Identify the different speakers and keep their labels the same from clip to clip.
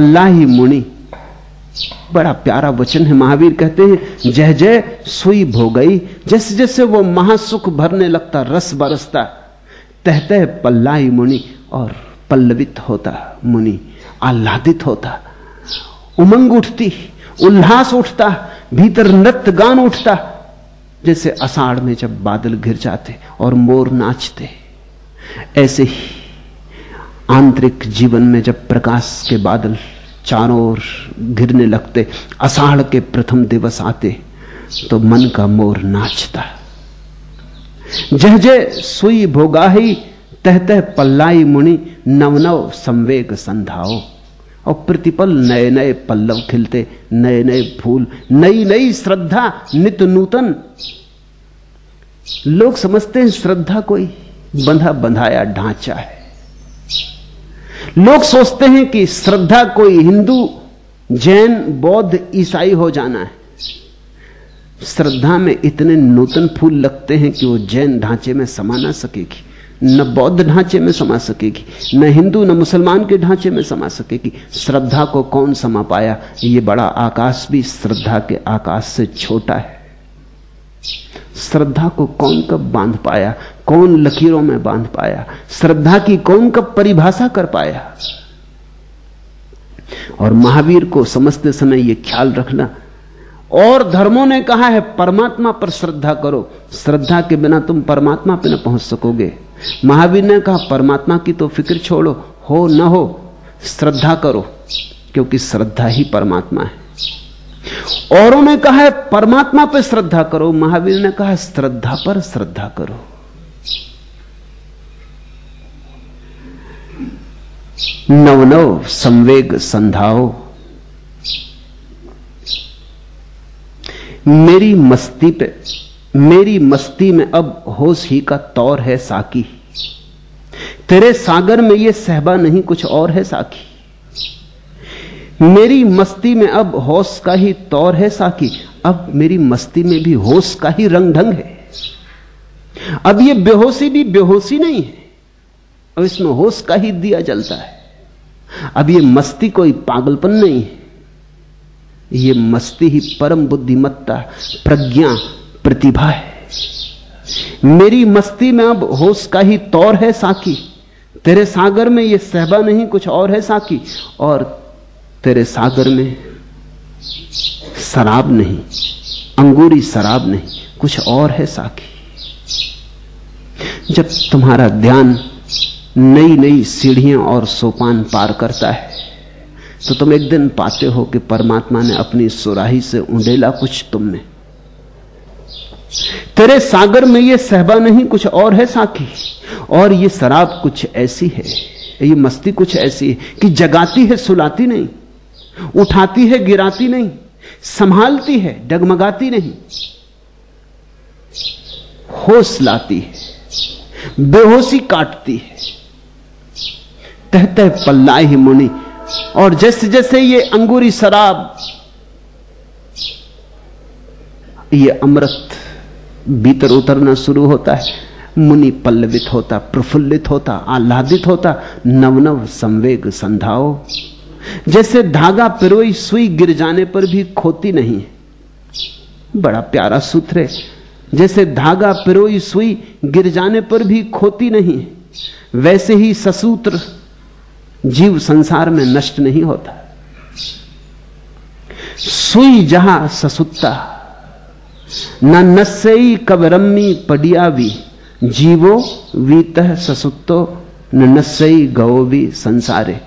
Speaker 1: पल्ला ही मुनि। बड़ा प्यारा वचन है, महावीर कहते हैं, जय जय, सुई भो गई, जैसे जैसे वो महासुख भरने लगता, रस बरसता तहते पल्ला ही मुनि, और पल्लवित होता मुनि, आह्लादित होता। उमंग उठती, उल्लास उठता, भीतर नृत्य गान उठता, जैसे अषाढ़ में जब बादल घिर जाते और मोर नाचते। ऐसे ही आंतरिक जीवन में जब प्रकाश के बादल चारों ओर घिरने लगते, अषाढ़ के प्रथम दिवस आते तो मन का मोर नाचता। जह जय सुई भोगाही, तह तह पल्लाई मुनि नवनव संवेग संधाओ। और प्रतिपल नए नए पल्लव खिलते, नए नए फूल, नई नई श्रद्धा, नित नूतन। लोग समझते हैं श्रद्धा कोई बंधा बंधाया ढांचा है। लोग सोचते हैं कि श्रद्धा कोई हिंदू, जैन, बौद्ध, ईसाई हो जाना है। श्रद्धा में इतने नूतन फूल लगते हैं कि वो जैन ढांचे में समा ना सकेगी, न बौद्ध ढांचे में समा सकेगी, न हिंदू, न मुसलमान के ढांचे में समा सकेगी। श्रद्धा को कौन समा पाया? ये बड़ा आकाश भी श्रद्धा के आकाश से छोटा है। श्रद्धा को कौन कब बाँध पाया? कौन लकीरों में बाँध पाया? श्रद्धा की कौन कब परिभाषा कर पाया? और महावीर को समझते समय यह ख्याल रखना। और धर्मों ने कहा है, परमात्मा पर श्रद्धा करो। श्रद्धा के बिना तुम परमात्मा पे न पहुँच सकोगे। महावीर ने कहा, परमात्मा की तो फ़िक्र छोड़ो, हो न हो, श्रद्धा करो, क्योंकि श्रद्धा ही परमात्मा है। औरों ने कहा है, परमात्मा पर श्रद्धा करो। महावीर ने कहा, श्रद्धा पर श्रद्धा करो। नव नव संवेग संधाओ। मेरी मस्ती पे, मेरी मस्ती में अब होश ही का तौर है साकी। तेरे सागर में ये सहबा नहीं, कुछ और है साकी। मेरी मस्ती में अब होश का ही तौर है साकी। अब मेरी मस्ती में भी होश का ही रंग ढंग है। अब ये बेहोशी भी बेहोशी नहीं है। अब इसमें होश का ही दिया जलता है। अब ये मस्ती कोई पागलपन नहीं है। ये मस्ती ही परम बुद्धिमत्ता, प्रज्ञा, प्रतिभा है। मेरी मस्ती में अब होश का ही तौर है साकी। तेरे सागर में ये सहबा नहीं, कुछ और है साकी। और तेरे सागर में शराब नहीं, अंगूरी शराब नहीं, कुछ और है साकी। जब तुम्हारा ध्यान नई नई सीढ़ियाँ और सोपान पार करता है। तो तुम एक दिन पाते हो कि परमात्मा ने अपनी सुराही से उंडेला कुछ तुमने। तेरे सागर में ये सहबा नहीं, कुछ और है साकी। और ये शराब कुछ ऐसी है, ये मस्ती कुछ ऐसी है कि जगाती है, सुलाती नहीं। उठाती है, गिराती नहीं। संभालती है, डगमगाती नहीं। होश लाती है, बेहोशी काटती है। तह तह पल्लाए ही मुनि। और जैसे जैसे ये अंगूरी शराब, ये अमृत भीतर उतरना शुरू होता है, मुनि पल्लवित होता, प्रफुल्लित होता, आह्लादित होता, नवनव संवेग संधाओ। जैसे धागा पिरोई सुई गिर जाने पर भी खोती नहीं बड़ा प्यारा सूत्र है। जैसे धागा पिरोई सुई गिर जाने पर भी खोती नहीं वैसे ही ससूत्र जीव संसार में नष्ट नहीं होता। सुई जहाँ ससुत्ता, न नस्सई कवरम्मी पडियावी, जीवो वीत ससुत्तो, न नस्सई गौ भी संसारे।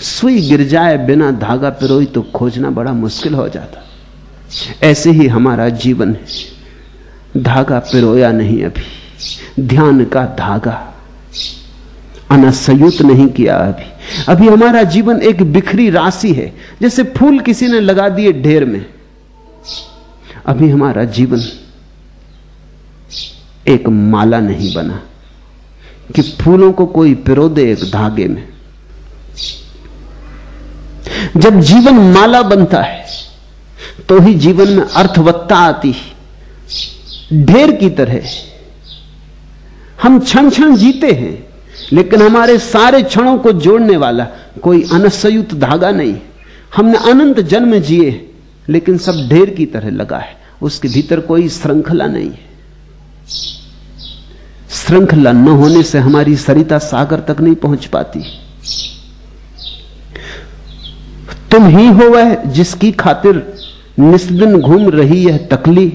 Speaker 1: सुई गिर जाए बिना धागा पिरोई तो खोजना बड़ा मुश्किल हो जाता। ऐसे ही हमारा जीवन है। धागा पिरोया नहीं अभी, ध्यान का धागा। अनसयुत नहीं किया अभी। अभी हमारा जीवन एक बिखरी राशि है, जैसे फूल किसी ने लगा दिए ढेर में। अभी हमारा जीवन एक माला नहीं बना कि फूलों को कोई पिरो दे एक धागे में। जब जीवन माला बनता है तो ही जीवन में अर्थवत्ता आती है। ढेर की तरह हम क्षण क्षण जीते हैं लेकिन हमारे सारे क्षणों को जोड़ने वाला कोई अनसयुत धागा नहीं। हमने अनंत जन्म जिए, लेकिन सब ढेर की तरह लगा है। उसके भीतर कोई श्रृंखला नहीं है। श्रृंखला न होने से हमारी सरिता सागर तक नहीं पहुँच पाती। तुम ही हो वह जिसकी खातिर निस्दिन घूम रही यह तकली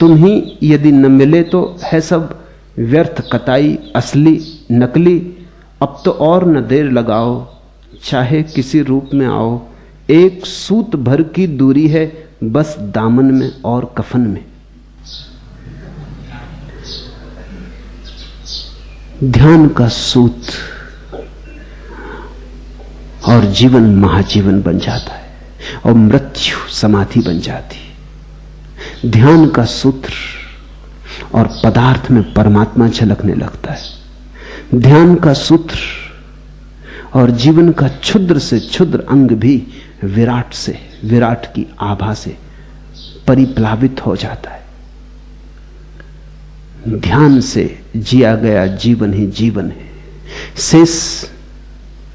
Speaker 1: तुम ही यदि न मिले तो है सब व्यर्थ, कताई, असली। नकली, अब तो और न देर लगाओ, चाहे किसी रूप में आओ। एक सूत भर की दूरी है बस दामन में और कफन में। ध्यान का सूत और जीवन महाजीवन बन जाता है, और मृत्यु समाधि बन जाती है। ध्यान का सूत्र और पदार्थ में परमात्मा झलकने लगता है। ध्यान का सूत्र और जीवन का क्षुद्र से क्षुद्र अंग भी विराट से, विराट की आभा से परिप्लावित हो जाता है। ध्यान से जिया गया जीवन ही जीवन है। शेष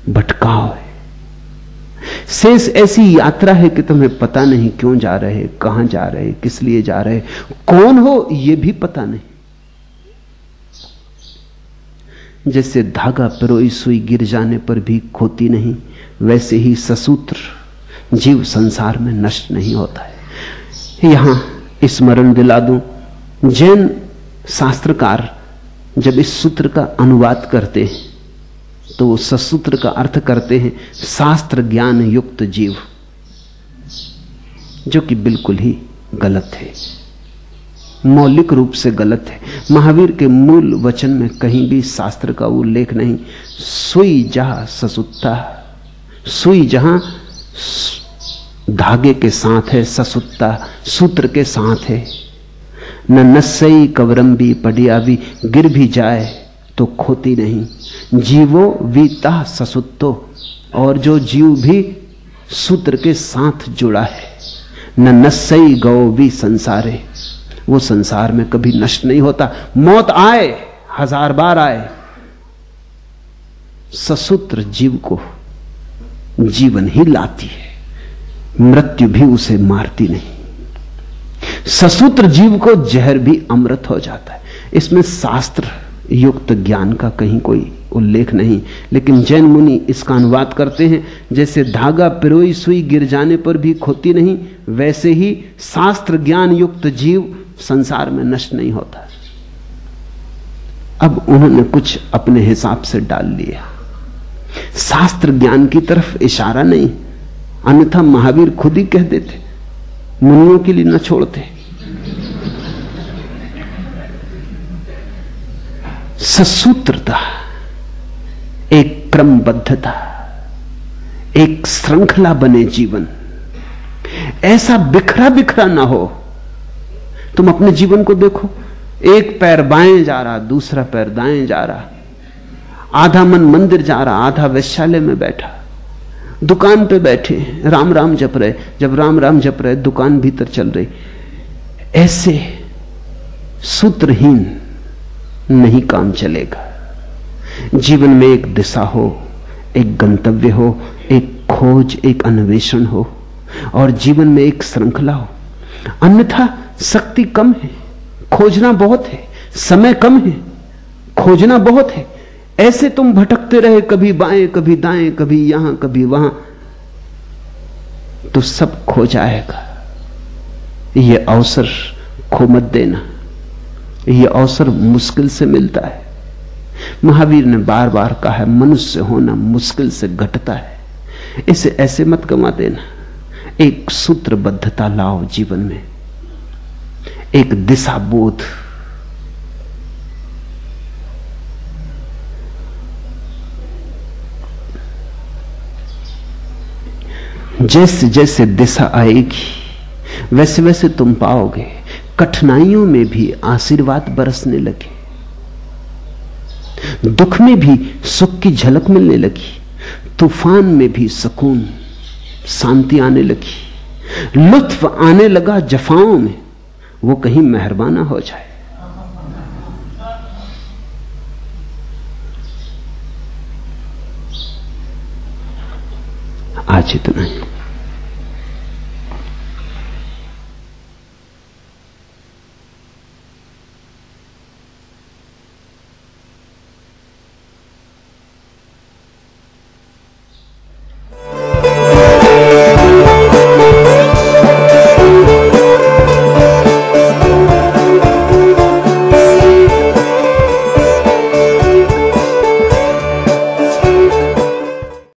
Speaker 1: भटकाव है। शेष ऐसी यात्रा है कि तुम्हें पता नहीं क्यों जा रहे, कहाँ जा रहे, किस लिए जा रहे, कौन हो यह भी पता नहीं। जैसे धागा पिरोई सुई गिर जाने पर भी खोती नहीं, वैसे ही ससूत्र जीव संसार में नष्ट नहीं होता है। यहाँ स्मरण दिला दूँ, जैन शास्त्रकार जब इस सूत्र का अनुवाद करते हैं तो वो ससूत्र का अर्थ करते हैं, शास्त्र ज्ञान युक्त जीव, जो कि बिल्कुल ही गलत है। मौलिक रूप से गलत है। महावीर के मूल वचन में कहीं भी शास्त्र का उल्लेख नहीं। सुई जहाँ ससुत्ता, सुई जहाँ धागे के साथ है, ससुत्ता सूत्र के साथ है। न नस्सई कवरम्बी पडियावी, गिर भी जाए तो खोती नहीं। जीवो वीता ससुत्तो, और जो जीव भी सूत्र के साथ जुड़ा है। न नस्सई गौ भी संसारे। वो संसार में कभी नष्ट नहीं होता। मौत आए, हज़ार बार आए। ससूत्र जीव को जीवन ही लाती है। मृत्यु भी उसे मारती नहीं। ससूत्र जीव को जहर भी अमृत हो जाता है। इसमें शास्त्र युक्त ज्ञान का कहीं कोई उल्लेख नहीं। लेकिन जैन मुनि इसका अनुवाद करते हैं, जैसे धागा पिरोई सुई गिर जाने पर भी खोती नहीं, वैसे ही शास्त्र ज्ञान युक्त जीव संसार में नष्ट नहीं होता। अब उन्होंने कुछ अपने हिसाब से डाल लिया। शास्त्र ज्ञान की तरफ़ इशारा नहीं, अन्यथा महावीर खुद ही कह देते, मुनियों के लिए न छोड़ते। ससूत्रता। एक क्रमबद्धता, एक श्रृंखला बने जीवन। ऐसा बिखरा बिखरा ना हो। तुम अपने जीवन को देखो। एक पैर बाएँ जा रहा, दूसरा पैर दाएँ जा रहा। आधा मन मंदिर जा रहा, आधा वैश्यालय में बैठा। दुकान पे बैठे राम राम जप रहे। जब राम राम जप रहे, दुकान भीतर चल रही। ऐसे सूत्रहीन नहीं काम चलेगा। जीवन में एक दिशा हो, एक गंतव्य हो, एक खोज, एक अन्वेषण हो, और जीवन में एक श्रृंखला हो। अन्यथा शक्ति कम है, खोजना बहुत है, समय कम है, खोजना बहुत है। ऐसे तुम भटकते रहे, कभी बाएँ, कभी दाएँ, कभी यहाँ, कभी वहाँ तो सब खो जाएगा। यह अवसर खो मत देना यह अवसर मुश्किल से मिलता है। महावीर ने बार बार कहा है मनुष्य होना मुश्किल से घटता है। इसे ऐसे मत गमा देना। एक सूत्रबद्धता लाओ जीवन में। एक दिशा बोध जैसे जैसे दिशा आएगी वैसे वैसे तुम पाओगे। कठिनाइयों में भी आशीर्वाद बरसने लगे। दुख में भी सुख की झलक मिलने लगी, तूफ़ान में भी सुकून, शांति आने लगी। लुत्फ आने लगा जफाओं में, वो कहीं मेहरबाना हो जाए। आज इतना ही।